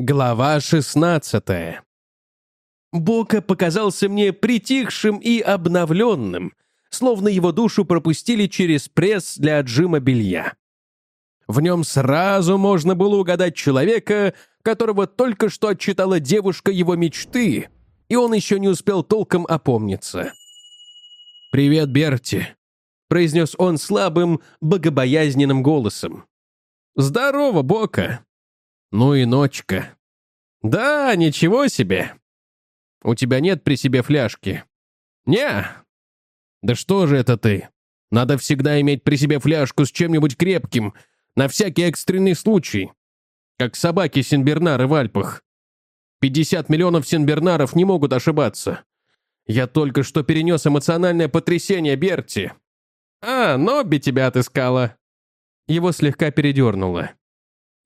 Глава 16 Бока показался мне притихшим и обновленным, словно его душу пропустили через пресс для отжима белья. В нем сразу можно было угадать человека, которого только что отчитала девушка его мечты, и он еще не успел толком опомниться. «Привет, Берти», — произнес он слабым, богобоязненным голосом. «Здорово, Бока!» «Ну и ночка». «Да, ничего себе!» «У тебя нет при себе фляжки?» «Не». «Да что же это ты? Надо всегда иметь при себе фляжку с чем-нибудь крепким, на всякий экстренный случай. Как собаки Синбернары в Альпах. 50 миллионов Синбернаров не могут ошибаться. Я только что перенес эмоциональное потрясение Берти. А, Нобби тебя отыскала. Его слегка передернуло.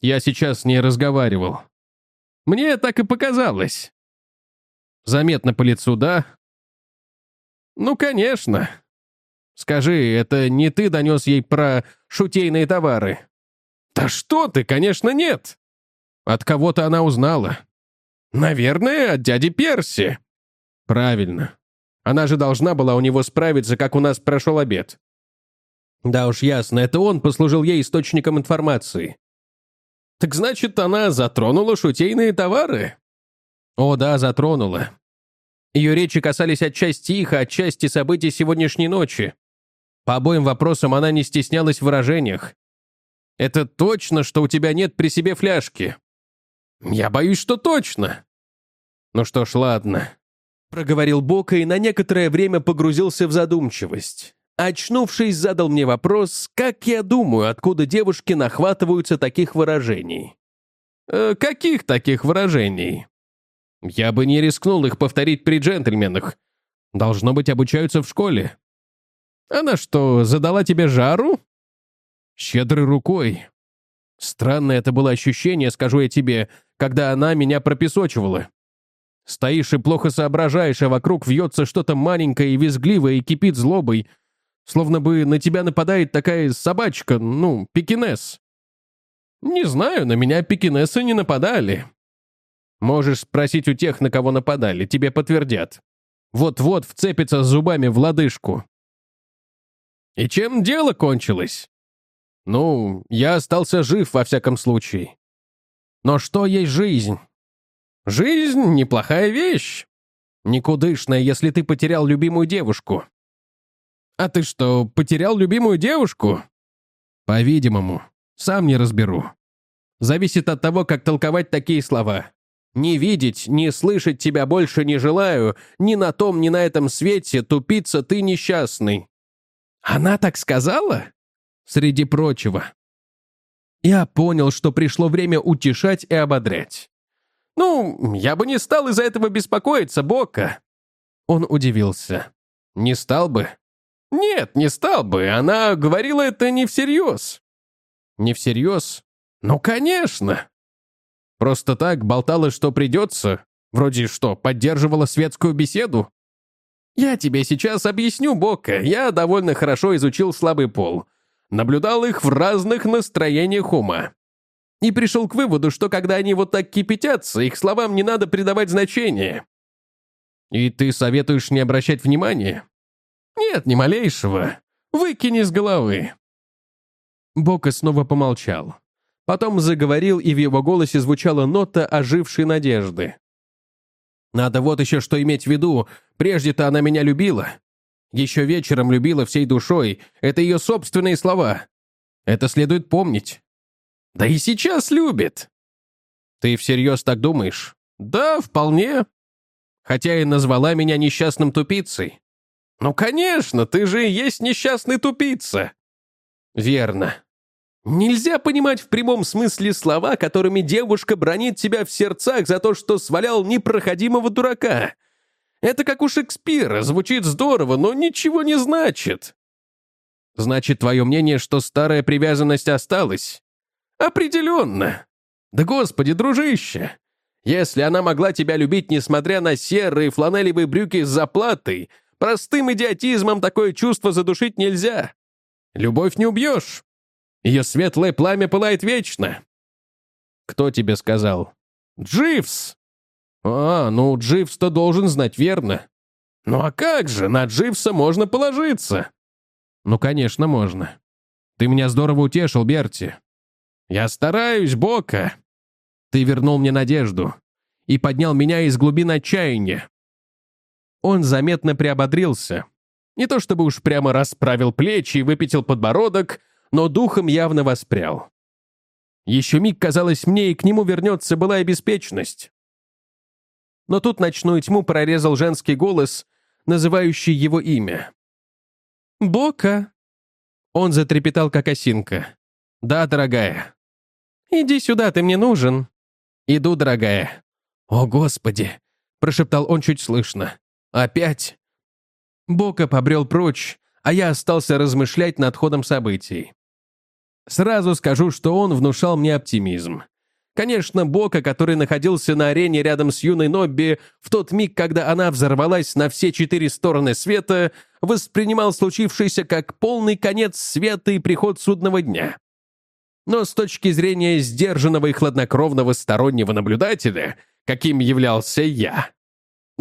Я сейчас с ней разговаривал. Мне так и показалось. Заметно по лицу, да? Ну, конечно. Скажи, это не ты донес ей про шутейные товары? Да что ты, конечно, нет. От кого-то она узнала. Наверное, от дяди Перси. Правильно. Она же должна была у него справиться, как у нас прошел обед. Да уж ясно, это он послужил ей источником информации. Так значит, она затронула шутейные товары? О, да, затронула. Ее речи касались отчасти их, а отчасти событий сегодняшней ночи. По обоим вопросам она не стеснялась в выражениях. «Это точно, что у тебя нет при себе фляжки?» «Я боюсь, что точно». «Ну что ж, ладно», — проговорил Бока и на некоторое время погрузился в задумчивость. Очнувшись, задал мне вопрос, как я думаю, откуда девушки нахватываются таких выражений. «Э, «Каких таких выражений?» «Я бы не рискнул их повторить при джентльменах. Должно быть, обучаются в школе». «Она что, задала тебе жару?» «Щедрой рукой. Странное это было ощущение, скажу я тебе, когда она меня пропесочивала. Стоишь и плохо соображаешь, а вокруг вьется что-то маленькое и визгливое и кипит злобой — Словно бы на тебя нападает такая собачка, ну, пекинес. Не знаю, на меня пекинесы не нападали. Можешь спросить у тех, на кого нападали, тебе подтвердят. Вот-вот вцепится зубами в лодыжку. И чем дело кончилось? Ну, я остался жив во всяком случае. Но что есть жизнь? Жизнь — неплохая вещь. Никудышная, если ты потерял любимую девушку. «А ты что, потерял любимую девушку?» «По-видимому. Сам не разберу. Зависит от того, как толковать такие слова. Не видеть, не слышать тебя больше не желаю, ни на том, ни на этом свете, тупица ты несчастный». «Она так сказала?» «Среди прочего». Я понял, что пришло время утешать и ободрять. «Ну, я бы не стал из-за этого беспокоиться, Бока». Он удивился. «Не стал бы? «Нет, не стал бы. Она говорила это не всерьез». «Не всерьез? Ну, конечно!» Просто так болтала, что придется? Вроде что, поддерживала светскую беседу? Я тебе сейчас объясню, Бока. Я довольно хорошо изучил слабый пол. Наблюдал их в разных настроениях ума. И пришел к выводу, что когда они вот так кипятятся, их словам не надо придавать значения. И ты советуешь не обращать внимания? «Нет, ни малейшего. Выкини с головы». Бока снова помолчал. Потом заговорил, и в его голосе звучала нота ожившей надежды. «Надо вот еще что иметь в виду. Прежде-то она меня любила. Еще вечером любила всей душой. Это ее собственные слова. Это следует помнить. Да и сейчас любит». «Ты всерьез так думаешь?» «Да, вполне. Хотя и назвала меня несчастным тупицей. «Ну, конечно, ты же и есть несчастный тупица!» «Верно. Нельзя понимать в прямом смысле слова, которыми девушка бронит тебя в сердцах за то, что свалял непроходимого дурака. Это как у Шекспира, звучит здорово, но ничего не значит». «Значит, твое мнение, что старая привязанность осталась?» «Определенно. Да господи, дружище!» Если она могла тебя любить, несмотря на серые фланелевые брюки с заплатой, Простым идиотизмом такое чувство задушить нельзя. Любовь не убьешь. Ее светлое пламя пылает вечно. Кто тебе сказал? Дживс! А, ну, Дживс-то должен знать, верно? Ну а как же, на Дживса можно положиться? Ну, конечно, можно. Ты меня здорово утешил, Берти. Я стараюсь, Бока. Ты вернул мне надежду и поднял меня из глубин отчаяния. Он заметно приободрился. Не то чтобы уж прямо расправил плечи и выпятил подбородок, но духом явно воспрял. Еще миг, казалось мне, и к нему вернется былая беспечность. Но тут ночную тьму прорезал женский голос, называющий его имя. «Бока!» Он затрепетал, как осинка. «Да, дорогая». «Иди сюда, ты мне нужен». «Иду, дорогая». «О, Господи!» — прошептал он чуть слышно. «Опять?» Бока побрел прочь, а я остался размышлять над ходом событий. Сразу скажу, что он внушал мне оптимизм. Конечно, Бока, который находился на арене рядом с юной Нобби, в тот миг, когда она взорвалась на все четыре стороны света, воспринимал случившееся как полный конец света и приход судного дня. Но с точки зрения сдержанного и хладнокровного стороннего наблюдателя, каким являлся я,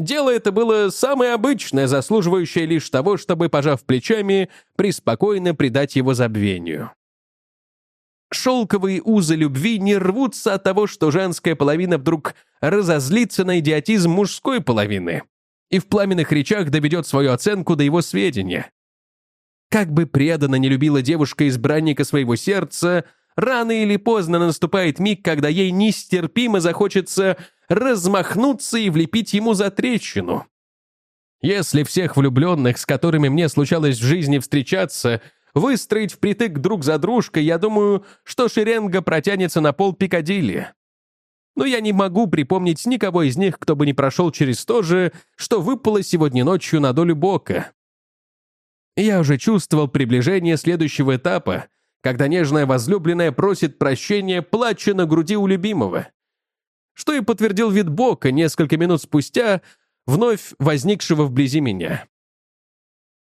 дело это было самое обычное, заслуживающее лишь того, чтобы, пожав плечами, преспокойно предать его забвению. Шелковые узы любви не рвутся от того, что женская половина вдруг разозлится на идиотизм мужской половины и в пламенных речах доведет свою оценку до его сведения. Как бы преданно не любила девушка избранника своего сердца, рано или поздно наступает миг, когда ей нестерпимо захочется размахнуться и влепить ему за трещину. Если всех влюбленных, с которыми мне случалось в жизни встречаться, выстроить впритык друг за дружкой, я думаю, что шеренга протянется на пол Пикадилли. Но я не могу припомнить никого из них, кто бы не прошел через то же, что выпало сегодня ночью на долю Бока. Я уже чувствовал приближение следующего этапа, когда нежная возлюбленная просит прощения, плача на груди у любимого. Что и подтвердил вид Бока несколько минут спустя, вновь возникшего вблизи меня.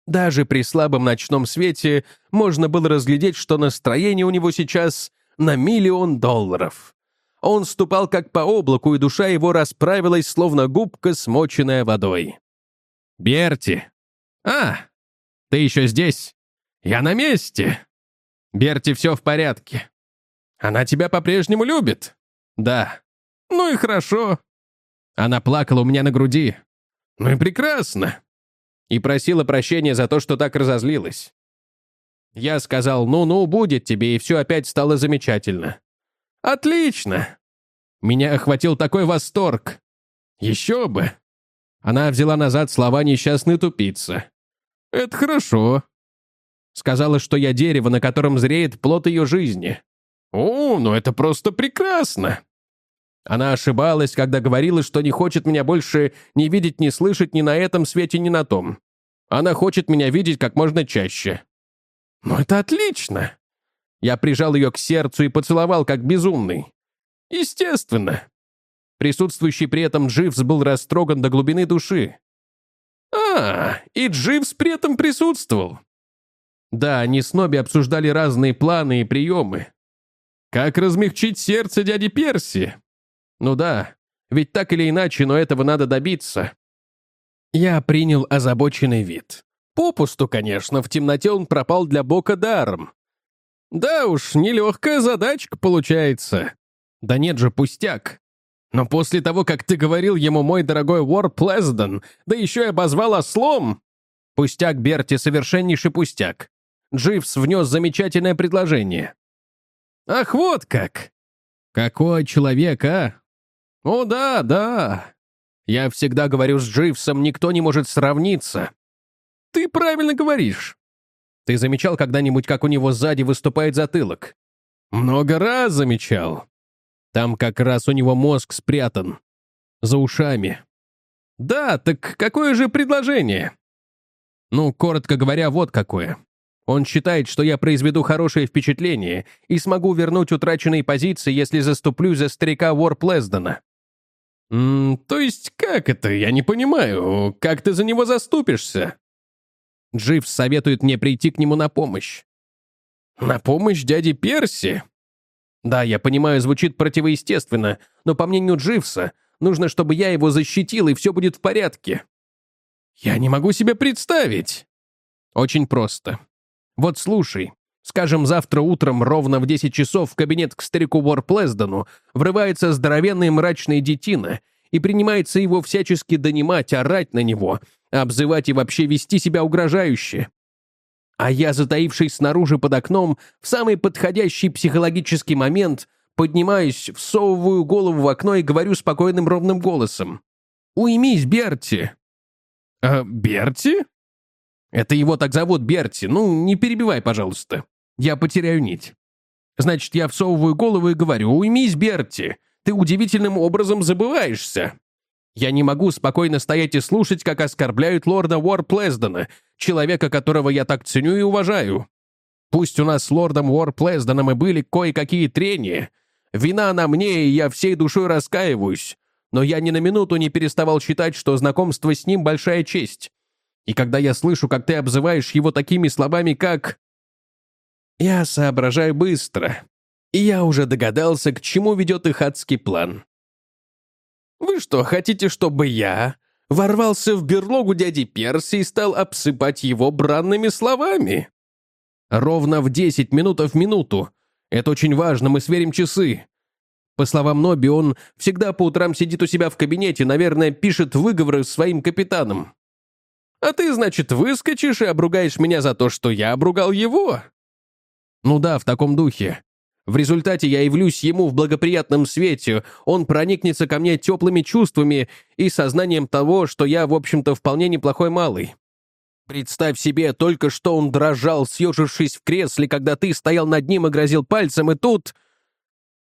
Даже при слабом ночном свете можно было разглядеть, что настроение у него сейчас на миллион долларов. Он ступал как по облаку, и душа его расправилась, словно губка, смоченная водой. «Берти!» «А, ты еще здесь?» «Я на месте!» «Берти, все в порядке». «Она тебя по-прежнему любит?» «Да». «Ну и хорошо». Она плакала у меня на груди. «Ну и прекрасно и просила прощения за то, что так разозлилась. Я сказал «ну-ну, будет тебе», и все опять стало замечательно. «Отлично!» Меня охватил такой восторг. Еще бы! Она взяла назад слова «несчастный тупица». «Это хорошо». Сказала, что я дерево, на котором зреет плод ее жизни. «О, ну это просто прекрасно!» Она ошибалась, когда говорила, что не хочет меня больше ни видеть, ни слышать ни на этом свете, ни на том. Она хочет меня видеть как можно чаще. Ну это отлично. Я прижал ее к сердцу и поцеловал, как безумный. Естественно. Присутствующий при этом Дживс был растроган до глубины души. А, и Дживс при этом присутствовал. Да, они с Ноби обсуждали разные планы и приемы. Как размягчить сердце дяди Перси? Ну да, ведь так или иначе, но этого надо добиться. Я принял озабоченный вид. Попусту, конечно, в темноте он пропал для Бока даром. Да уж, нелегкая задачка получается. Да нет же, пустяк. Но после того, как ты говорил ему, мой дорогой Уор Плезден, да еще и обозвал ослом... Пустяк, Берти, совершеннейший пустяк. Дживс внес замечательное предложение. Ах, вот как! Какой человек, а? «О, да, да. Я всегда говорю с Дживсом, никто не может сравниться». «Ты правильно говоришь». «Ты замечал когда-нибудь, как у него сзади выступает затылок?» «Много раз замечал. Там как раз у него мозг спрятан. За ушами». «Да, так какое же предложение?» «Ну, коротко говоря, вот какое. Он считает, что я произведу хорошее впечатление и смогу вернуть утраченные позиции, если заступлю за старика Уор Плездена. «М то есть как это? Я не понимаю. Как ты за него заступишься?» Дживс советует мне прийти к нему на помощь. «На помощь дяде Перси?» Да, я понимаю, звучит противоестественно, но по мнению Дживса, нужно, чтобы я его защитил, и все будет в порядке. Я не могу себе представить. Очень просто. Вот слушай, скажем, завтра утром ровно в 10 часов в кабинет к старику Ворплездену врывается здоровенный мрачный детина и принимается его всячески донимать, орать на него, обзывать и вообще вести себя угрожающе. А я, затаившись снаружи под окном, в самый подходящий психологический момент поднимаюсь, всовываю голову в окно и говорю спокойным ровным голосом. «Уймись, Берти!» «А, Берти?» «Это его так зовут, Берти. Ну, не перебивай, пожалуйста. Я потеряю нить. Значит, я всовываю голову и говорю, уймись, Берти. Ты удивительным образом забываешься. Я не могу спокойно стоять и слушать, как оскорбляют лорда Уорплездена, человека, которого я так ценю и уважаю. Пусть у нас с лордом Уорплезденом и были кое-какие трения. Вина на мне, и я всей душой раскаиваюсь. Но я ни на минуту не переставал считать, что знакомство с ним — большая честь. И когда я слышу, как ты обзываешь его такими словами, как... Я соображаю быстро. И я уже догадался, к чему ведет их адский план. Вы что, хотите, чтобы я ворвался в берлогу дяди Перси и стал обсыпать его бранными словами? Ровно в 10 минут в минуту. Это очень важно, мы сверим часы. По словам Ноби, он всегда по утрам сидит у себя в кабинете, наверное, пишет выговоры своим капитанам. А ты, значит, выскочишь и обругаешь меня за то, что я обругал его? Ну да, в таком духе. В результате я явлюсь ему в благоприятном свете, он проникнется ко мне теплыми чувствами и сознанием того, что я, в общем-то, вполне неплохой малый. Представь себе, только что он дрожал, съежившись в кресле, когда ты стоял над ним и грозил пальцем, и тут...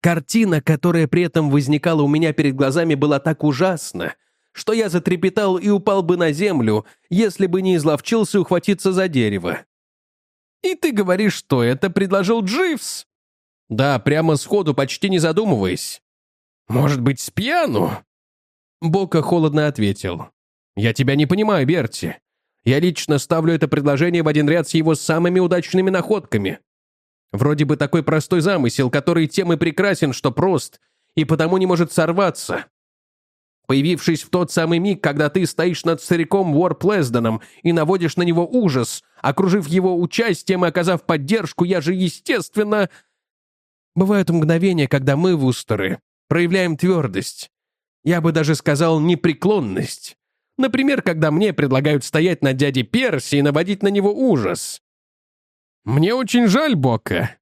Картина, которая при этом возникала у меня перед глазами, была так ужасна, что я затрепетал и упал бы на землю, если бы не изловчился ухватиться за дерево. «И ты говоришь, что это предложил Дживс?» Да, прямо сходу, почти не задумываясь. Может быть, с пьяну? Бока холодно ответил. Я тебя не понимаю, Берти. Я лично ставлю это предложение в один ряд с его самыми удачными находками. Вроде бы такой простой замысел, который тем и прекрасен, что прост, и потому не может сорваться. Появившись в тот самый миг, когда ты стоишь над стариком Уорплезденом и наводишь на него ужас, окружив его участием и оказав поддержку, я же, естественно, Бывают мгновения, когда мы, вустеры, проявляем твердость. Я бы даже сказал непреклонность. Например, когда мне предлагают стоять над дядей Перси и наводить на него ужас. Мне очень жаль Бока.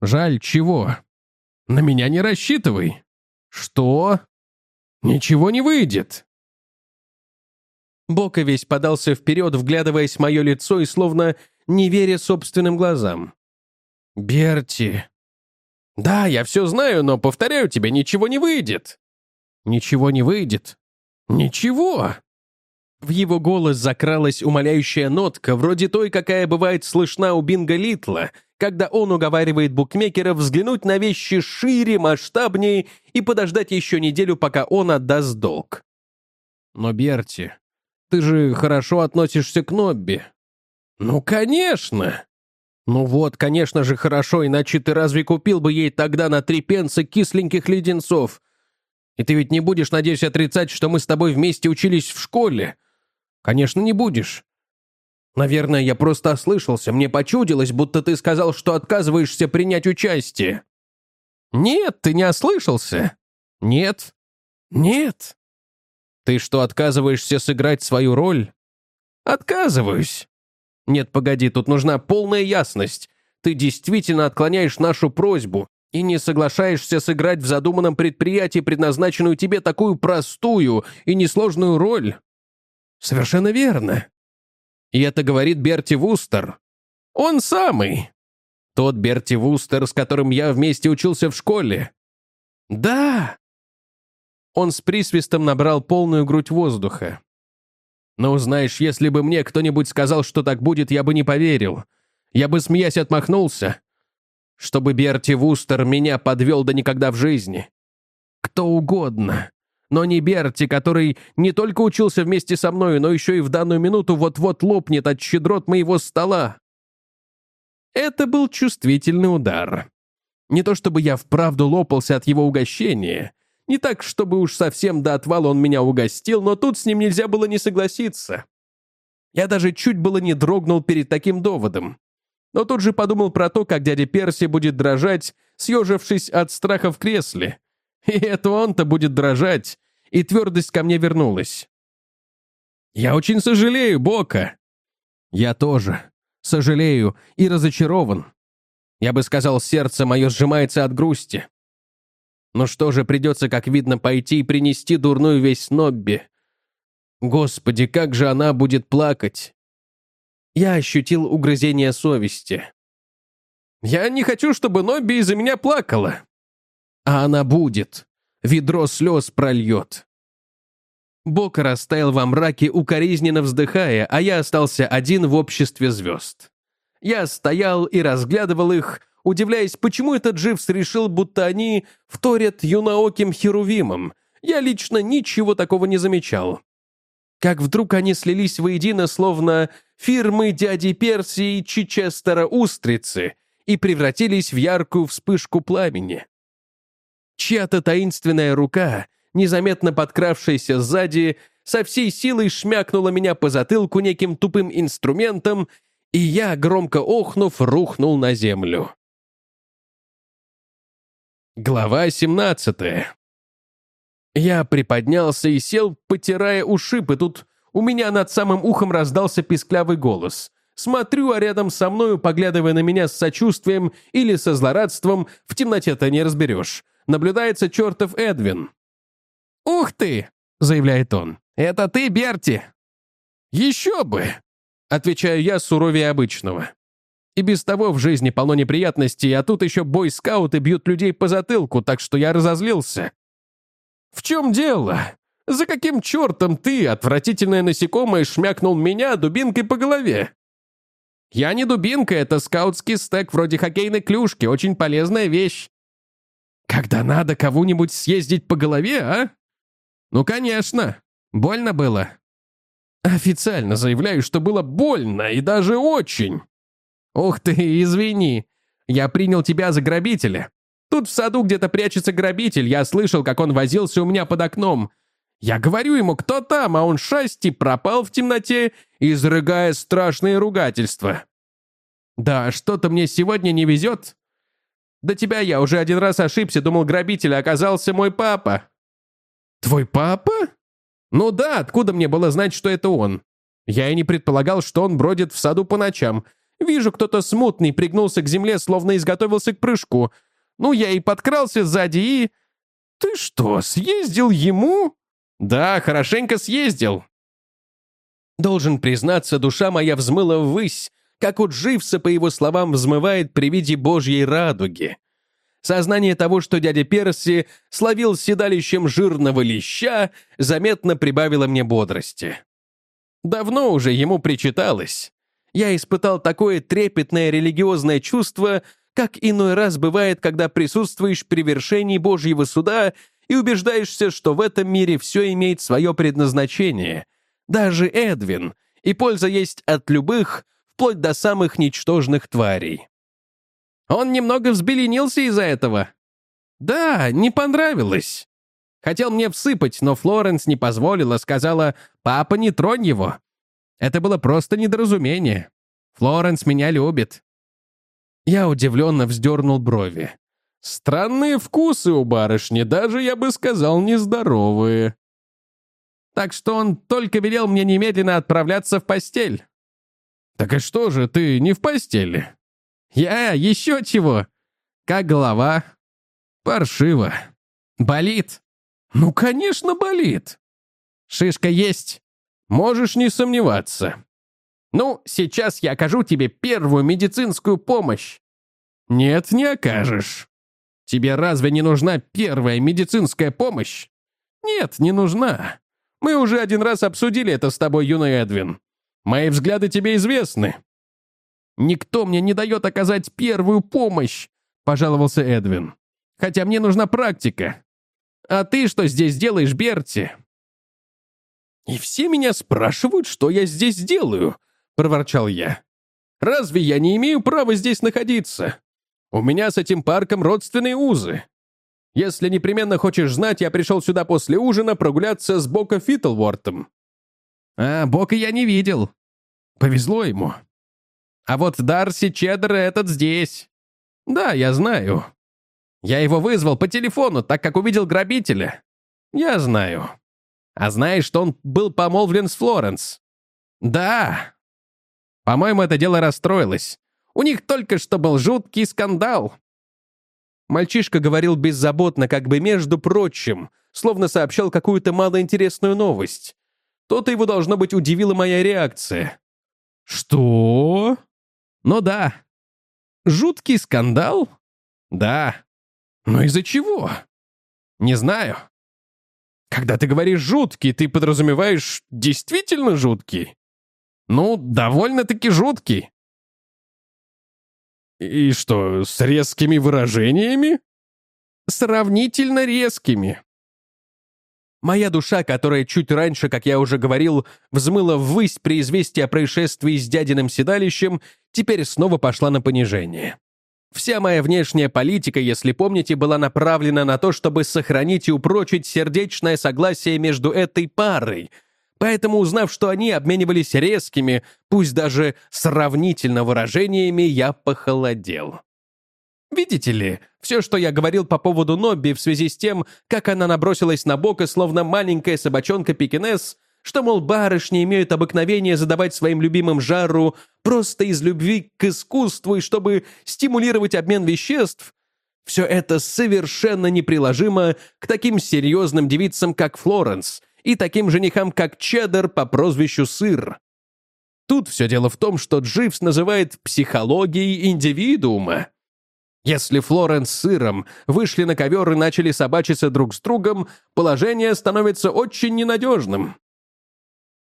Жаль чего? На меня не рассчитывай. Что? Ничего не выйдет. Бока весь подался вперед, вглядываясь в мое лицо и словно не веря собственным глазам. «Берти», «Да, я все знаю, но, повторяю тебе, ничего не выйдет». «Ничего не выйдет?» «Ничего!» В его голос закралась умоляющая нотка, вроде той, какая бывает слышна у Бинга Литла, когда он уговаривает букмекеров взглянуть на вещи шире, масштабнее и подождать еще неделю, пока он отдаст долг. «Но, Берти, ты же хорошо относишься к Нобби». «Ну, конечно!» «Ну вот, конечно же, хорошо, иначе ты разве купил бы ей тогда на три пенса кисленьких леденцов? И ты ведь не будешь, надеюсь, отрицать, что мы с тобой вместе учились в школе? Конечно, не будешь. Наверное, я просто ослышался, мне почудилось, будто ты сказал, что отказываешься принять участие». «Нет, ты не ослышался». «Нет». «Нет». «Ты что, отказываешься сыграть свою роль?» «Отказываюсь». Нет, погоди, тут нужна полная ясность. Ты действительно отклоняешь нашу просьбу и не соглашаешься сыграть в задуманном предприятии предназначенную тебе такую простую и несложную роль. Совершенно верно. И это говорит Берти Вустер. Он самый. Тот Берти Вустер, с которым я вместе учился в школе. Да. Он с присвистом набрал полную грудь воздуха. «Ну, знаешь, если бы мне кто-нибудь сказал, что так будет, я бы не поверил. Я бы, смеясь, отмахнулся. Чтобы Берти Вустер меня подвел да никогда в жизни. Кто угодно. Но не Берти, который не только учился вместе со мной, но еще и в данную минуту вот-вот лопнет от щедрот моего стола. Это был чувствительный удар. Не то чтобы я вправду лопался от его угощения. Не так, чтобы уж совсем до отвала он меня угостил, но тут с ним нельзя было не согласиться. Я даже чуть было не дрогнул перед таким доводом. Но тут же подумал про то, как дядя Перси будет дрожать, съежившись от страха в кресле. И это он-то будет дрожать, и твердость ко мне вернулась. «Я очень сожалею, Бока». «Я тоже. Сожалею и разочарован. Я бы сказал, сердце мое сжимается от грусти. Ну что же, придется, как видно, пойти и принести дурную весть Нобби. Господи, как же она будет плакать!» Я ощутил угрызение совести. «Я не хочу, чтобы Нобби из-за меня плакала!» «А она будет. Ведро слез прольет. Бока растаял во мраке, укоризненно вздыхая, а я остался один в обществе звезд. Я стоял и разглядывал их, удивляясь, почему этот Дживс решил, будто они вторят юнооким херувимам. Я лично ничего такого не замечал. Как вдруг они слились воедино, словно фирмы дяди Перси и Чичестера Устрицы, и превратились в яркую вспышку пламени. Чья-то таинственная рука — незаметно подкравшаяся сзади, со всей силой шмякнула меня по затылку неким тупым инструментом, и я, громко охнув, рухнул на землю. Глава 17 Я приподнялся и сел, потирая ушиб, и тут у меня над самым ухом раздался писклявый голос. Смотрю, а рядом со мною, поглядывая на меня с сочувствием или со злорадством, в темноте-то не разберешь, наблюдается чертов Эдвин. «Ух ты!» — заявляет он. «Это ты, Берти?» «Еще бы!» — отвечаю я суровее обычного. И без того в жизни полно неприятностей, а тут еще бойскауты бьют людей по затылку, так что я разозлился. «В чем дело? За каким чертом ты, отвратительное насекомое, шмякнул меня дубинкой по голове?» «Я не дубинка, это скаутский стек вроде хоккейной клюшки, очень полезная вещь». «Когда надо кого-нибудь съездить по голове, а?» «Ну, конечно. Больно было?» «Официально заявляю, что было больно, и даже очень!» «Ух ты, извини. Я принял тебя за грабителя. Тут в саду где-то прячется грабитель, я слышал, как он возился у меня под окном. Я говорю ему, кто там, а он шасти пропал в темноте, изрыгая страшные ругательства. Да, что-то мне сегодня не везет. До тебя я уже один раз ошибся, думал, грабитель оказался мой папа. «Твой папа?» «Ну да, откуда мне было знать, что это он? Я и не предполагал, что он бродит в саду по ночам. Вижу, кто-то смутный пригнулся к земле, словно изготовился к прыжку. Ну, я и подкрался сзади и... Ты что, съездил ему? Да, хорошенько съездил. Должен признаться, душа моя взмыла ввысь, как у Дживса, по его словам, взмывает при виде Божьей радуги. Сознание того, что дядя Перси словил седалищем жирного леща, заметно прибавило мне бодрости. Давно уже ему причиталось. Я испытал такое трепетное религиозное чувство, как иной раз бывает, когда присутствуешь при вершении Божьего суда и убеждаешься, что в этом мире все имеет свое предназначение. Даже Эдвин, и польза есть от любых, вплоть до самых ничтожных тварей. Он немного взбеленился из-за этого. Да, не понравилось. Хотел мне всыпать, но Флоренс не позволила, сказала, «Папа, не тронь его». Это было просто недоразумение. Флоренс меня любит. Я удивленно вздернул брови. Странные вкусы у барышни, даже, я бы сказал, нездоровые. Так что он только велел мне немедленно отправляться в постель. Так и что же, ты не в постели? Я, еще чего? Как голова? Паршиво. Болит? Ну, конечно, болит. Шишка есть? Можешь не сомневаться. Ну, сейчас я окажу тебе первую медицинскую помощь. Нет, не окажешь. Тебе разве не нужна первая медицинская помощь? Нет, не нужна. Мы уже один раз обсудили это с тобой, юный Эдвин. Мои взгляды тебе известны. «Никто мне не дает оказать первую помощь», — пожаловался Эдвин. «Хотя мне нужна практика. А ты что здесь делаешь, Берти?» «И все меня спрашивают, что я здесь делаю», — проворчал я. «Разве я не имею права здесь находиться? У меня с этим парком родственные узы. Если непременно хочешь знать, я пришел сюда после ужина прогуляться с Бока Фитлвортом. А, Бока я не видел. Повезло ему. А вот Дарси Чеддер этот здесь. Да, я знаю. Я его вызвал по телефону, так как увидел грабителя. Я знаю. А знаешь, что он был помолвлен с Флоренс? Да. По-моему, это дело расстроилось. У них только что был жуткий скандал. Мальчишка говорил беззаботно, как бы между прочим, словно сообщал какую-то малоинтересную новость. То-то его, должно быть, удивила моя реакция. «Что?» «Ну да». «Жуткий скандал?» «Да». «Но из-за чего?» «Не знаю». «Когда ты говоришь «жуткий», ты подразумеваешь действительно жуткий?» «Ну, довольно-таки жуткий». «И что, с резкими выражениями?» «Сравнительно резкими». Моя душа, которая чуть раньше, как я уже говорил, взмыла ввысь при известии о происшествии с дядиным седалищем, теперь снова пошла на понижение. Вся моя внешняя политика, если помните, была направлена на то, чтобы сохранить и упрочить сердечное согласие между этой парой — Поэтому, узнав, что они обменивались резкими, пусть даже сравнительно выражениями, я похолодел. Видите ли, все, что я говорил по поводу Нобби в связи с тем, как она набросилась на Бока, словно маленькая собачонка-пекинес, что, мол, барышни имеют обыкновение задавать своим любимым жару просто из любви к искусству и чтобы стимулировать обмен веществ, все это совершенно неприложимо к таким серьезным девицам, как Флоренс, и таким женихам, как Чеддер по прозвищу Сыр. Тут все дело в том, что Дживс называет психологией индивидуума. Если Флоренс с Сыром вышли на ковер и начали собачиться друг с другом, положение становится очень ненадежным.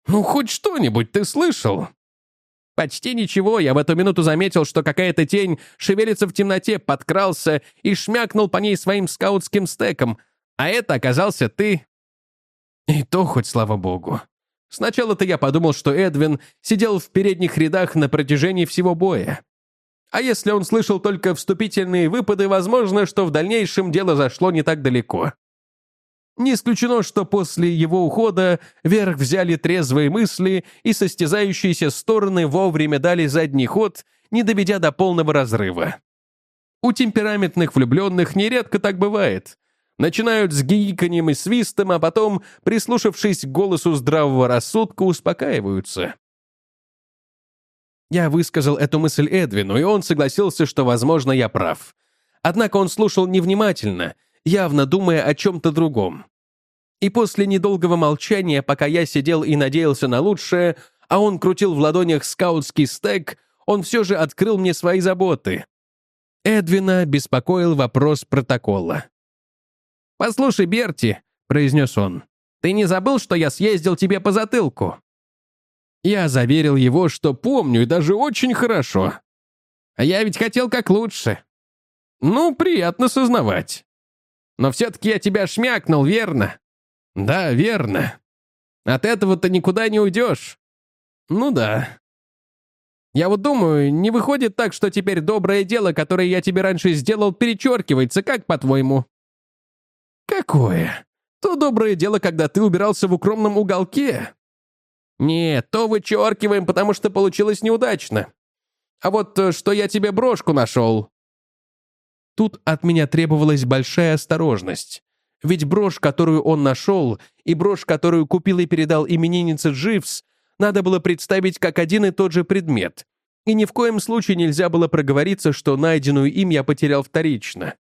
«Ну, хоть что-нибудь ты слышал?» Почти ничего, я в эту минуту заметил, что какая-то тень шевелится в темноте, подкрался и шмякнул по ней своим скаутским стеком, а это оказался ты. И то хоть слава богу. Сначала-то я подумал, что Эдвин сидел в передних рядах на протяжении всего боя. А если он слышал только вступительные выпады, возможно, что в дальнейшем дело зашло не так далеко. Не исключено, что после его ухода вверх взяли трезвые мысли и состязающиеся стороны вовремя дали задний ход, не доведя до полного разрыва. У темпераментных влюбленных нередко так бывает. Начинают с гиканьем и свистом, а потом, прислушавшись к голосу здравого рассудка, успокаиваются. Я высказал эту мысль Эдвину, и он согласился, что, возможно, я прав. Однако он слушал невнимательно, явно думая о чем-то другом. И после недолгого молчания, пока я сидел и надеялся на лучшее, а он крутил в ладонях скаутский стек, он все же открыл мне свои заботы. Эдвина беспокоил вопрос протокола. «Послушай, Берти», — произнес он, — «ты не забыл, что я съездил тебе по затылку?» Я заверил его, что помню и даже очень хорошо. А я ведь хотел как лучше. Ну, приятно сознавать. Но все-таки я тебя шмякнул, верно? Да, верно. От этого ты никуда не уйдешь. Ну да. Я вот думаю, не выходит так, что теперь доброе дело, которое я тебе раньше сделал, перечеркивается, как по-твоему? «Какое? То доброе дело, когда ты убирался в укромном уголке?» «Нет, то вычеркиваем, потому что получилось неудачно. А вот э, что я тебе брошку нашел». Тут от меня требовалась большая осторожность. Ведь брошь, которую он нашел, и брошь, которую купил и передал имениннице Дживс, надо было представить как один и тот же предмет. И ни в коем случае нельзя было проговориться, что найденную им я потерял вторично.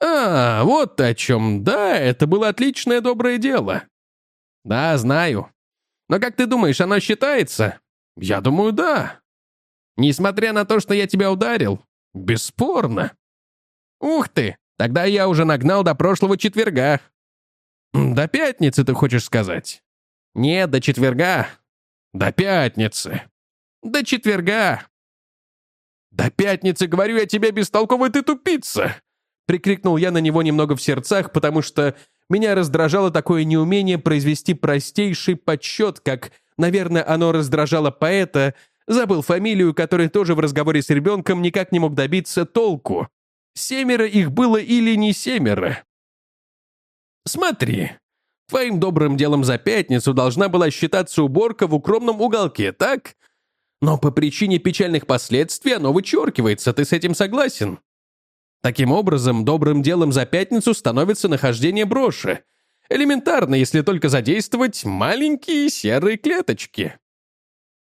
«А, вот о чем. Да, это было отличное доброе дело». «Да, знаю. Но как ты думаешь, оно считается?» «Я думаю, да». «Несмотря на то, что я тебя ударил?» «Бесспорно». «Ух ты, тогда я уже нагнал до прошлого четверга». «До пятницы, ты хочешь сказать?» «Нет, до четверга». «До пятницы». «До четверга». «До пятницы, говорю я тебе, бестолковый ты тупица!» Прикрикнул я на него немного в сердцах, потому что меня раздражало такое неумение произвести простейший подсчет, как, наверное, оно раздражало поэта, Забыл фамилию, который тоже в разговоре с ребенком никак не мог добиться толку. Семеро их было или не семеро. Смотри, твоим добрым делом за пятницу должна была считаться уборка в укромном уголке, так? Но по причине печальных последствий оно вычеркивается, ты с этим согласен? Таким образом, добрым делом за пятницу становится нахождение броши. Элементарно, если только задействовать маленькие серые клеточки.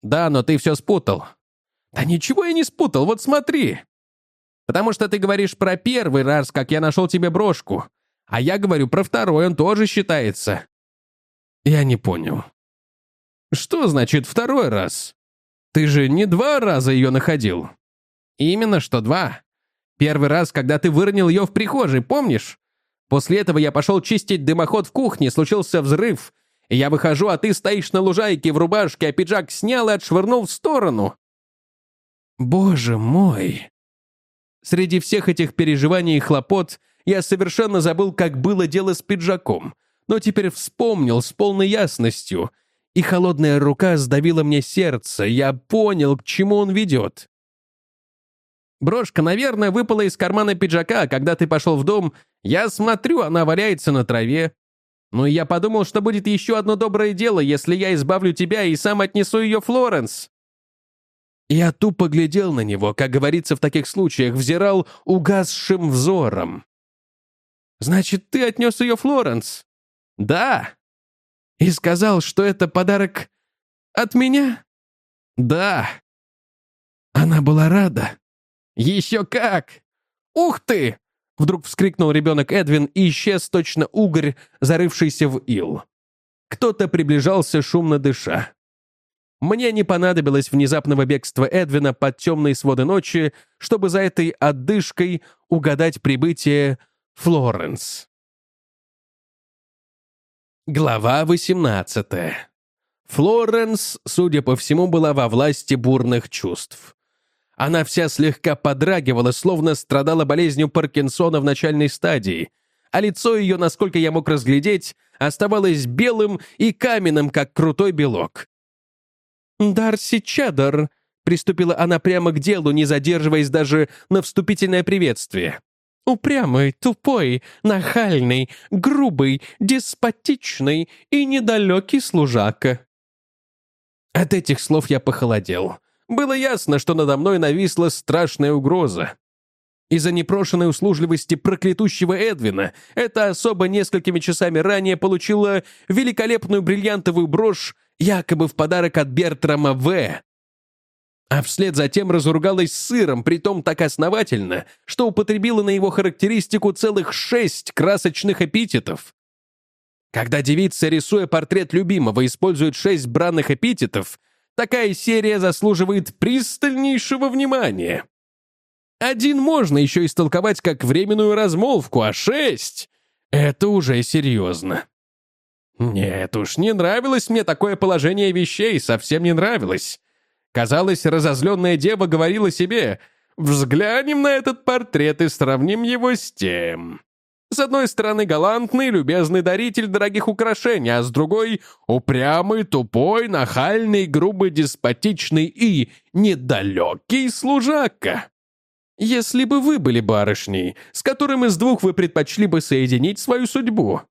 Да, но ты все спутал. Да ничего я не спутал, вот смотри. Потому что ты говоришь про первый раз, как я нашел тебе брошку. А я говорю про второй, он тоже считается. Я не понял. Что значит второй раз? Ты же не два раза ее находил. Именно что два. Первый раз, когда ты выронил ее в прихожей, помнишь? После этого я пошел чистить дымоход в кухне, случился взрыв. И я выхожу, а ты стоишь на лужайке в рубашке, а пиджак снял и отшвырнул в сторону. Боже мой. Среди всех этих переживаний и хлопот я совершенно забыл, как было дело с пиджаком, но теперь вспомнил с полной ясностью, и холодная рука сдавила мне сердце, я понял, к чему он ведет. Брошка, наверное, выпала из кармана пиджака, когда ты пошел в дом, я смотрю, она валяется на траве. Ну и я подумал, что будет еще одно доброе дело, если я избавлю тебя и сам отнесу ее Флоренс. Я тупо глядел на него, как говорится в таких случаях, взирал угасшим взором. «Значит, ты отнес ее Флоренс?» «Да». «И сказал, что это подарок от меня?» «Да». Она была рада. «Еще как! Ух ты!» Вдруг вскрикнул ребенок Эдвин и исчез точно угорь, зарывшийся в ил. Кто-то приближался, шумно дыша. Мне не понадобилось внезапного бегства Эдвина под темные своды ночи, чтобы за этой отдышкой угадать прибытие Флоренс. Глава 18. Флоренс, судя по всему, была во власти бурных чувств. Она вся слегка подрагивала, словно страдала болезнью Паркинсона в начальной стадии, а лицо ее, насколько я мог разглядеть, оставалось белым и каменным, как крутой белок. «Дарси Чаддер», — приступила она прямо к делу, не задерживаясь даже на вступительное приветствие. «Упрямый, тупой, нахальный, грубый, деспотичный и недалекий служака». От этих слов я похолодел. Было ясно, что надо мной нависла страшная угроза. Из-за непрошенной услужливости проклятущего Эдвина эта особа несколькими часами ранее получила великолепную бриллиантовую брошь якобы в подарок от Бертрама В. А вслед затем разругалась сыром, притом так основательно, что употребила на его характеристику целых шесть красочных эпитетов. Когда девица, рисуя портрет любимого, использует шесть бранных эпитетов, Такая серия заслуживает пристальнейшего внимания. Один можно еще истолковать как временную размолвку, а шесть — это уже серьезно. Нет уж, не нравилось мне такое положение вещей, совсем не нравилось. Казалось, разозленная дева говорила себе, «Взглянем на этот портрет и сравним его с тем». С одной стороны, галантный, любезный даритель дорогих украшений, а с другой — упрямый, тупой, нахальный, грубый, деспотичный и недалекий служака. Если бы вы были барышней, с которым из двух вы предпочли бы соединить свою судьбу?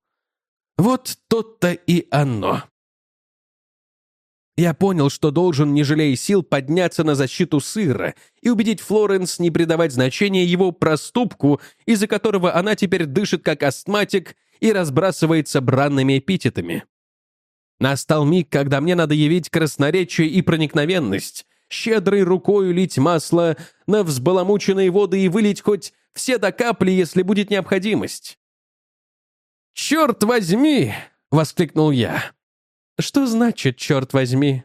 Вот то-то и оно. Я понял, что должен, не жалея сил, подняться на защиту сыра и убедить Флоренс не придавать значения его проступку, из-за которого она теперь дышит как астматик и разбрасывается бранными эпитетами. Настал миг, когда мне надо явить красноречие и проникновенность, щедрой рукой лить масло на взбаламученные воды и вылить хоть все до капли, если будет необходимость. «Черт возьми!» — воскликнул я. Что значит «черт возьми»?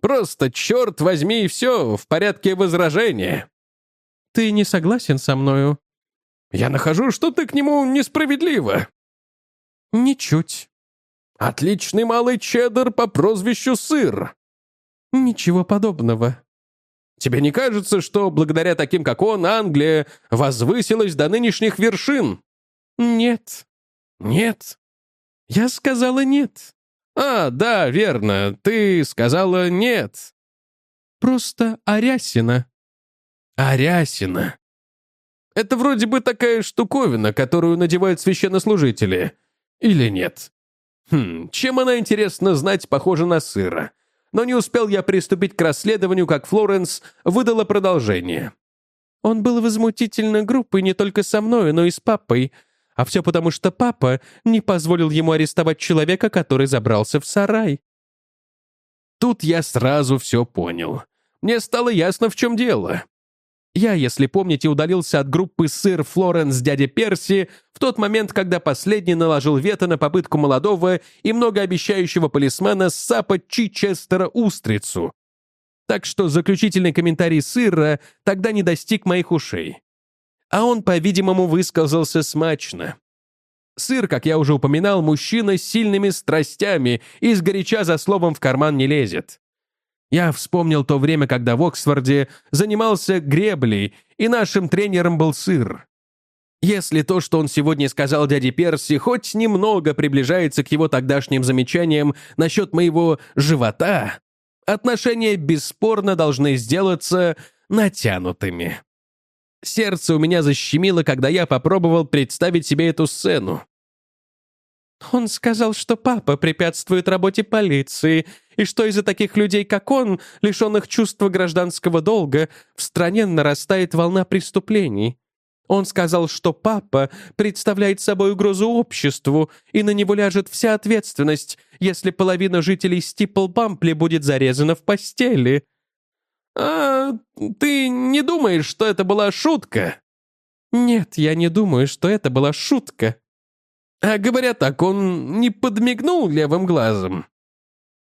Просто «черт возьми» и все, в порядке возражения. Ты не согласен со мною? Я нахожу, что ты к нему несправедлива. Ничуть. Отличный малый чеддер по прозвищу Сыр. Ничего подобного. Тебе не кажется, что благодаря таким, как он, Англия возвысилась до нынешних вершин? Нет. Нет. Я сказала нет. «А, да, верно, ты сказала нет». Просто Арясина». «Арясина», это вроде бы такая штуковина, которую надевают священнослужители. Или нет? Хм, чем она, интересно знать, похожа на сыра. Но не успел я приступить к расследованию, как Флоренс выдала продолжение. Он был возмутительно группой не только со мной, но и с папой. А все потому, что папа не позволил ему арестовать человека, который забрался в сарай. Тут я сразу все понял. Мне стало ясно, в чем дело. Я, если помните, удалился от группы «Сыр Флоренс дяди Перси» в тот момент, когда последний наложил вето на попытку молодого и многообещающего полисмена сапать Чичестера устрицу. Так что заключительный комментарий Сыра тогда не достиг моих ушей. А он, по-видимому, высказался смачно. Сыр, как я уже упоминал, мужчина с сильными страстями и сгоряча за словом в карман не лезет. Я вспомнил то время, когда в Оксфорде занимался греблей, и нашим тренером был сыр. Если то, что он сегодня сказал дяде Перси, хоть немного приближается к его тогдашним замечаниям насчет моего живота, отношения бесспорно должны сделаться натянутыми. Сердце у меня защемило, когда я попробовал представить себе эту сцену. Он сказал, что папа препятствует работе полиции, и что из-за таких людей, как он, лишенных чувства гражданского долга, в стране нарастает волна преступлений. Он сказал, что папа представляет собой угрозу обществу, и на него ляжет вся ответственность, если половина жителей Стипл-Бампли будет зарезана в постели. «А ты не думаешь, что это была шутка?» «Нет, я не думаю, что это была шутка», а говоря так, он не подмигнул левым глазом.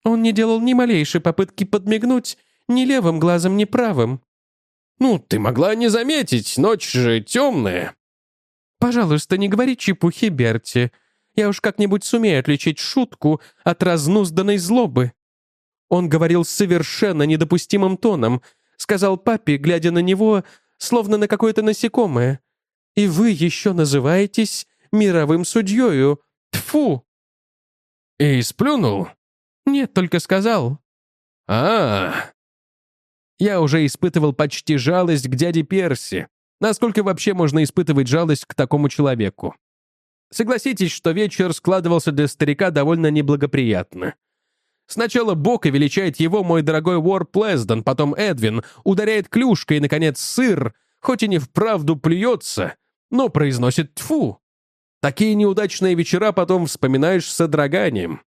Он не делал ни малейшей попытки подмигнуть ни левым глазом, ни правым. Ну, ты могла не заметить, ночь же темная. Пожалуйста, не говори чепухи, Берти. Я уж как-нибудь сумею отличить шутку от разнузданной злобы. Он говорил совершенно недопустимым тоном, сказал папе, глядя на него, словно на какое-то насекомое. «И вы еще называетесь мировым судьёю. Тфу!» «И сплюнул?» «Нет, только сказал». А, -а, а Я уже испытывал почти жалость к дяде Перси. Насколько вообще можно испытывать жалость к такому человеку? Согласитесь, что вечер складывался для старика довольно неблагоприятно. Сначала Бока величает его мой дорогой Уор Плездон, потом Эдвин, ударяет клюшкой, и, наконец, сыр, хоть и не вправду плюется, но произносит «тьфу». Такие неудачные вечера потом вспоминаешь с содроганием.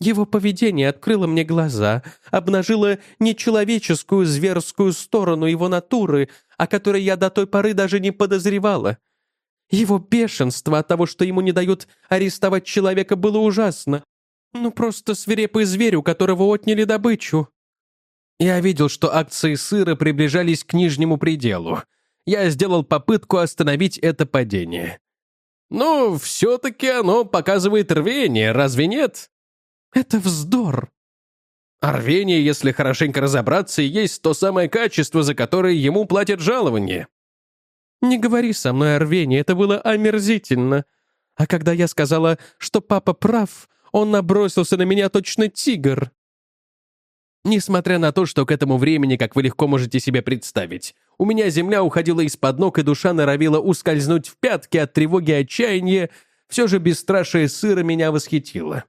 Его поведение открыло мне глаза, обнажило нечеловеческую зверскую сторону его натуры, о которой я до той поры даже не подозревала. Его бешенство от того, что ему не дают арестовать человека, было ужасно. Ну, просто свирепый зверь, у которого отняли добычу. Я видел, что акции сыра приближались к нижнему пределу я сделал попытку остановить это падение. Но все-таки оно показывает рвение, разве нет? Это вздор. А рвение, если хорошенько разобраться, есть то самое качество, за которое ему платят жалование. Не говори со мной о рвении, это было омерзительно. А когда я сказала, что папа прав, он набросился на меня точно тигр. Несмотря на то, что к этому времени, как вы легко можете себе представить, у меня земля уходила из-под ног, и душа норовила ускользнуть в пятки от тревоги и отчаяния, все же бесстрашие сыра меня восхитило.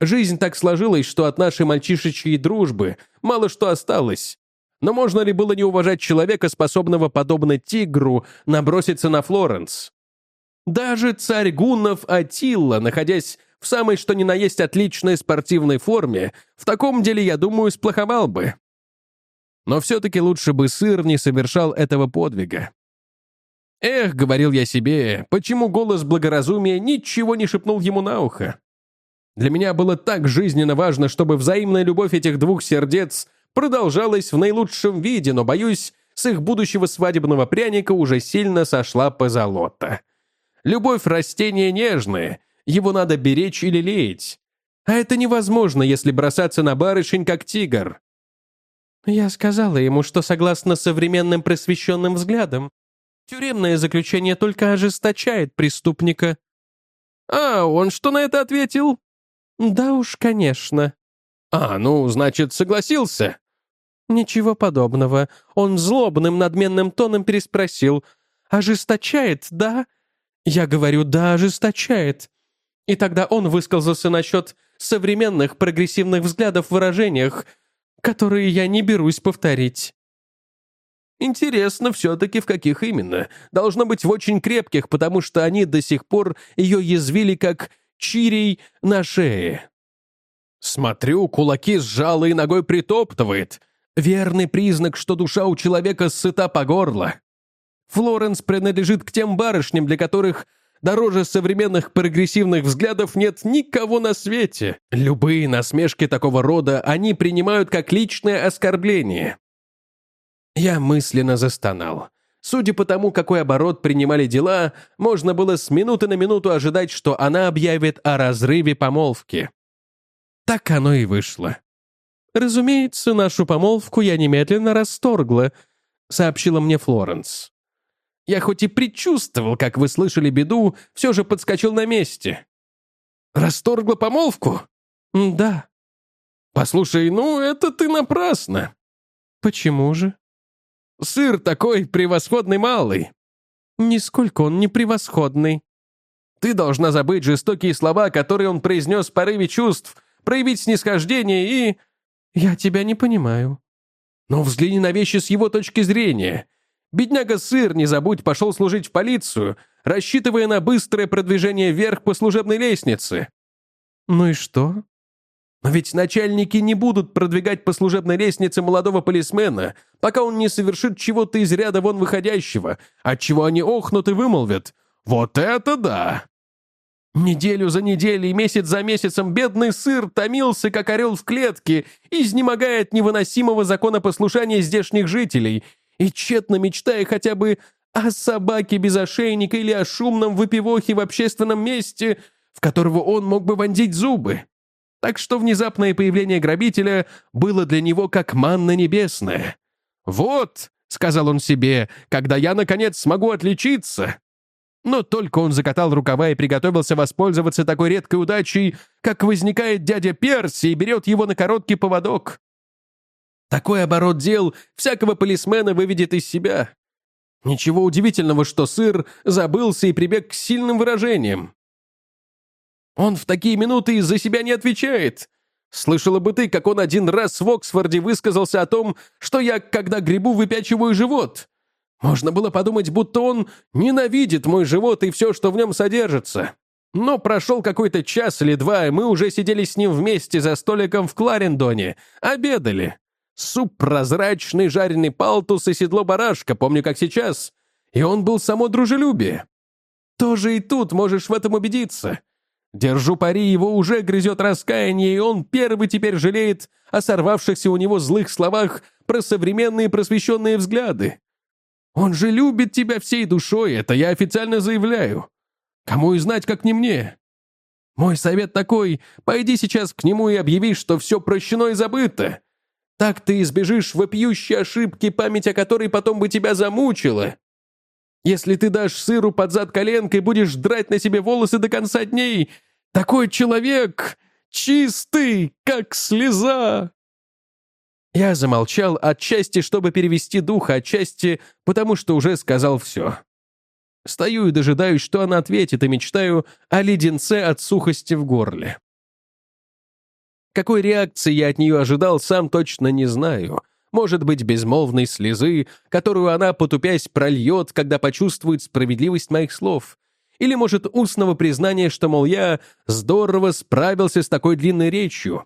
Жизнь так сложилась, что от нашей мальчишечьей дружбы мало что осталось. Но можно ли было не уважать человека, способного, подобно тигру, наброситься на Флоренс? Даже царь гуннов Атилла, находясь в самой что ни на есть отличной спортивной форме, в таком деле, я думаю, сплоховал бы. Но все-таки лучше бы сыр не совершал этого подвига. «Эх», — говорил я себе, — «почему голос благоразумия ничего не шепнул ему на ухо?» Для меня было так жизненно важно, чтобы взаимная любовь этих двух сердец продолжалась в наилучшем виде, но, боюсь, с их будущего свадебного пряника уже сильно сошла позолота. Любовь — растение нежное, его надо беречь или леять. А это невозможно, если бросаться на барышень, как тигр. Я сказала ему, что согласно современным просвещенным взглядам, тюремное заключение только ожесточает преступника. А он что на это ответил? Да уж, конечно. А, ну, значит, согласился. Ничего подобного. Он злобным, надменным тоном переспросил. «Ожесточает, да?» Я говорю, да, ожесточает. И тогда он высказался насчет современных прогрессивных взглядов в выражениях, которые я не берусь повторить. Интересно все-таки, в каких именно. Должно быть в очень крепких, потому что они до сих пор ее язвили как чирий на шее. Смотрю, кулаки сжала и ногой притоптывает. Верный признак, что душа у человека сыта по горло. Флоренс принадлежит к тем барышням, для которых дороже современных прогрессивных взглядов нет никого на свете. Любые насмешки такого рода они принимают как личное оскорбление. Я мысленно застонал. Судя по тому, какой оборот принимали дела, можно было с минуты на минуту ожидать, что она объявит о разрыве помолвки. Так оно и вышло. «Разумеется, нашу помолвку я немедленно расторгла», — сообщила мне Флоренс. Я хоть и предчувствовал, как вы слышали беду, все же подскочил на месте. Расторгла помолвку? Да. Послушай, ну это ты напрасно. Почему же? Сыр такой превосходный малый. Нисколько он не превосходный. Ты должна забыть жестокие слова, которые он произнес в порыве чувств, проявить снисхождение и... Я тебя не понимаю. Но взгляни на вещи с его точки зрения. Бедняга Сыр, не забудь, пошел служить в полицию, рассчитывая на быстрое продвижение вверх по служебной лестнице. Ну и что? Но ведь начальники не будут продвигать по служебной лестнице молодого полисмена, пока он не совершит чего-то из ряда вон выходящего, отчего они охнут и вымолвят «Вот это да!». Неделю за неделей, месяц за месяцем бедный сыр томился, как орел в клетке, изнемогая от невыносимого законопослушания здешних жителей и тщетно мечтая хотя бы о собаке без ошейника или о шумном выпивохе в общественном месте, в которого он мог бы вонзить зубы. Так что внезапное появление грабителя было для него как манна небесная. «Вот», — сказал он себе, — «когда я, наконец, смогу отличиться». Но только он закатал рукава и приготовился воспользоваться такой редкой удачей, как возникает дядя Перси и берет его на короткий поводок. Такой оборот дел всякого полисмена выведет из себя. Ничего удивительного, что сыр забылся и прибег к сильным выражениям. Он в такие минуты из-за себя не отвечает. Слышала бы ты, как он один раз в Оксфорде высказался о том, что я, когда грибу, выпячиваю живот. Можно было подумать, будто он ненавидит мой живот и все, что в нем содержится. Но прошел какой-то час или два, и мы уже сидели с ним вместе за столиком в Кларендоне, обедали. Суп прозрачный, жареный палтус и седло барашка, помню как сейчас. И он был само дружелюбие. Тоже и тут можешь в этом убедиться. Держу пари, его уже грызет раскаяние, и он первый теперь жалеет о сорвавшихся у него злых словах про современные просвещенные взгляды. Он же любит тебя всей душой, это я официально заявляю. Кому и знать, как не мне. Мой совет такой, пойди сейчас к нему и объяви, что все прощено и забыто. Так ты избежишь вопиющей ошибки, память о которой потом бы тебя замучила. Если ты дашь сыру под зад коленкой, будешь драть на себе волосы до конца дней, такой человек чистый, как слеза!» Я замолчал, отчасти, чтобы перевести дух, отчасти, потому что уже сказал все. Стою и дожидаюсь, что она ответит, и мечтаю о леденце от сухости в горле. Какой реакции я от нее ожидал, сам точно не знаю. Может быть, безмолвной слезы, которую она, потупясь, прольет, когда почувствует справедливость моих слов. Или, может, устного признания, что, мол, я здорово справился с такой длинной речью.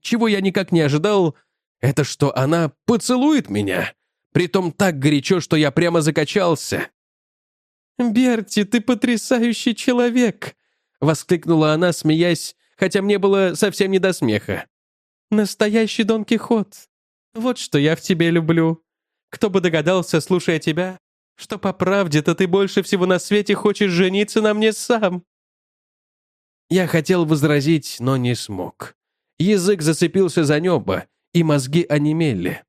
Чего я никак не ожидал, это что она поцелует меня. Притом так горячо, что я прямо закачался. «Берти, ты потрясающий человек!» — воскликнула она, смеясь, хотя мне было совсем не до смеха. «Настоящий Дон Кихот. Вот что я в тебе люблю. Кто бы догадался, слушая тебя, что по правде-то ты больше всего на свете хочешь жениться на мне сам». Я хотел возразить, но не смог. Язык зацепился за небо, и мозги онемели.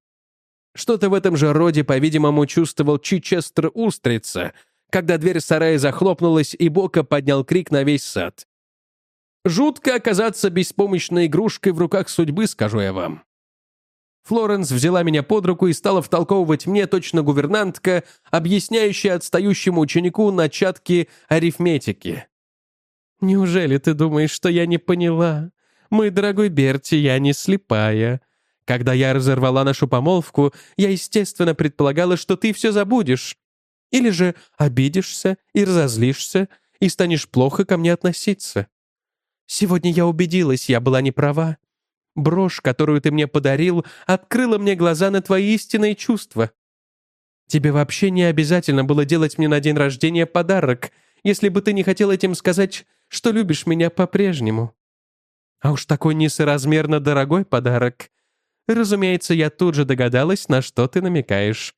Что-то в этом же роде, по-видимому, чувствовал Чичестер Устрица, когда дверь сарая захлопнулась, и Бока поднял крик на весь сад. Жутко оказаться беспомощной игрушкой в руках судьбы, скажу я вам. Флоренс взяла меня под руку и стала втолковывать мне точно гувернантка, объясняющая отстающему ученику начатки арифметики. «Неужели ты думаешь, что я не поняла? Мой дорогой Берти, я не слепая. Когда я разорвала нашу помолвку, я, естественно, предполагала, что ты все забудешь. Или же обидишься и разозлишься, и станешь плохо ко мне относиться. Сегодня я убедилась, я была не права. Брошь, которую ты мне подарил, открыла мне глаза на твои истинные чувства. Тебе вообще не обязательно было делать мне на день рождения подарок, если бы ты не хотел этим сказать, что любишь меня по-прежнему. А уж такой несоразмерно дорогой подарок. Разумеется, я тут же догадалась, на что ты намекаешь.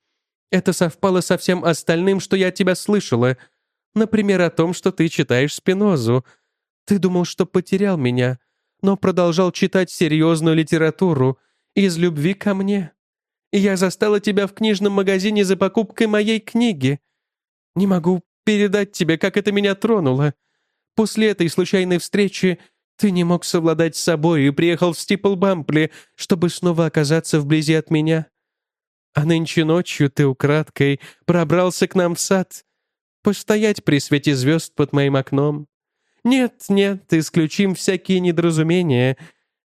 Это совпало со всем остальным, что я от тебя слышала. Например, о том, что ты читаешь Спинозу. Ты думал, что потерял меня, но продолжал читать серьезную литературу из любви ко мне. Я застала тебя в книжном магазине за покупкой моей книги. Не могу передать тебе, как это меня тронуло. После этой случайной встречи ты не мог совладать с собой и приехал в Стиплбампли, чтобы снова оказаться вблизи от меня. А нынче ночью ты украдкой пробрался к нам в сад, постоять при свете звезд под моим окном. Нет, нет, исключим всякие недоразумения.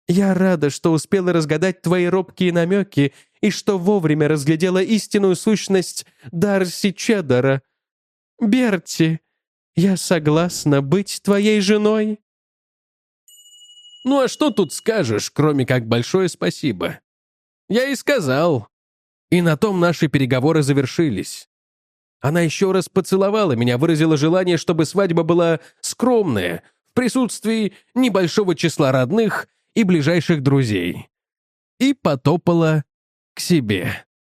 Я рада, что успела разгадать твои робкие намеки и что вовремя разглядела истинную сущность Дарси Чеддера. Берти, я согласна быть твоей женой. Ну а что тут скажешь, кроме как большое спасибо? Я и сказал. И на том наши переговоры завершились. Она еще раз поцеловала меня, выразила желание, чтобы свадьба была скромная, в присутствии небольшого числа родных и ближайших друзей. И потопала к себе.